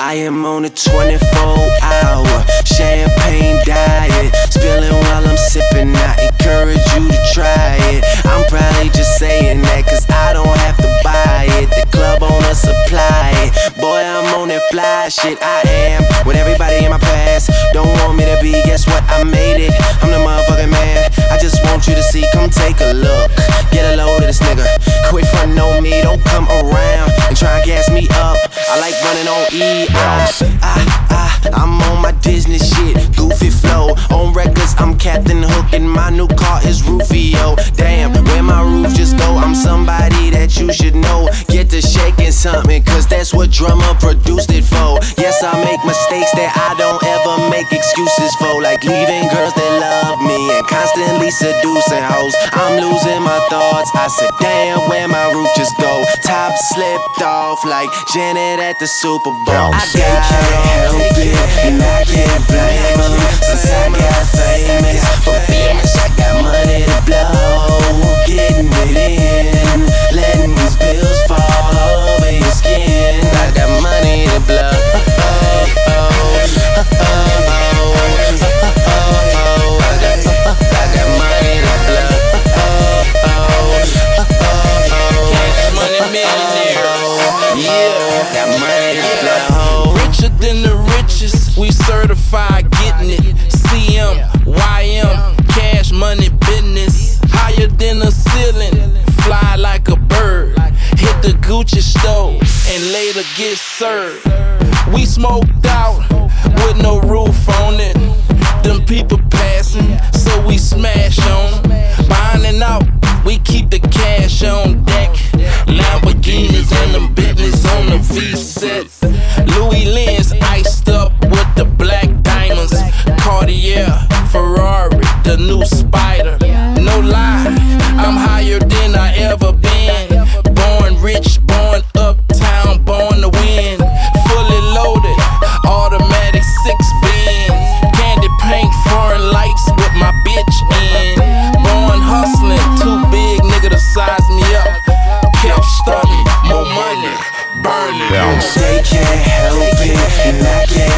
I am on a 24 hour champagne diet. Spilling while I'm sipping, I encourage you to try it. I'm probably just saying that cause I don't have to buy it. The club owner supply it. Boy, I'm on that fly shit. I am with everybody in my past. Don't want me to be, guess what? I made it. I'm the. I just want you to see, come take a look. Get a load of this nigga. Quit frontin' on me, don't come around and try and gas me up. I like running on E. I, I, I, I'm on my Disney shit. Goofy flow. On records, I'm Captain Hook, and my new car is Rufio. Damn, where my roof just go? I'm somebody that you should know. Get to shaking something, cause that's what drummer produced it for. Yes, I make mistakes that I don't ever make excuses for. Like leaving girls that love me and constantly seducing hoes. I'm losing my thoughts. I said, damn, where my roof just go? Top slipped off like Janet at the Super Bowl. I it, millionaires. Yeah, got money blow. Richer than the richest, we certified getting it. CM, YM, cash money business. Higher than the ceiling, fly like a bird. Hit the Gucci store and later get served. We smoked out with no roof on it. Them people passing, so we smash on 'em. And I can't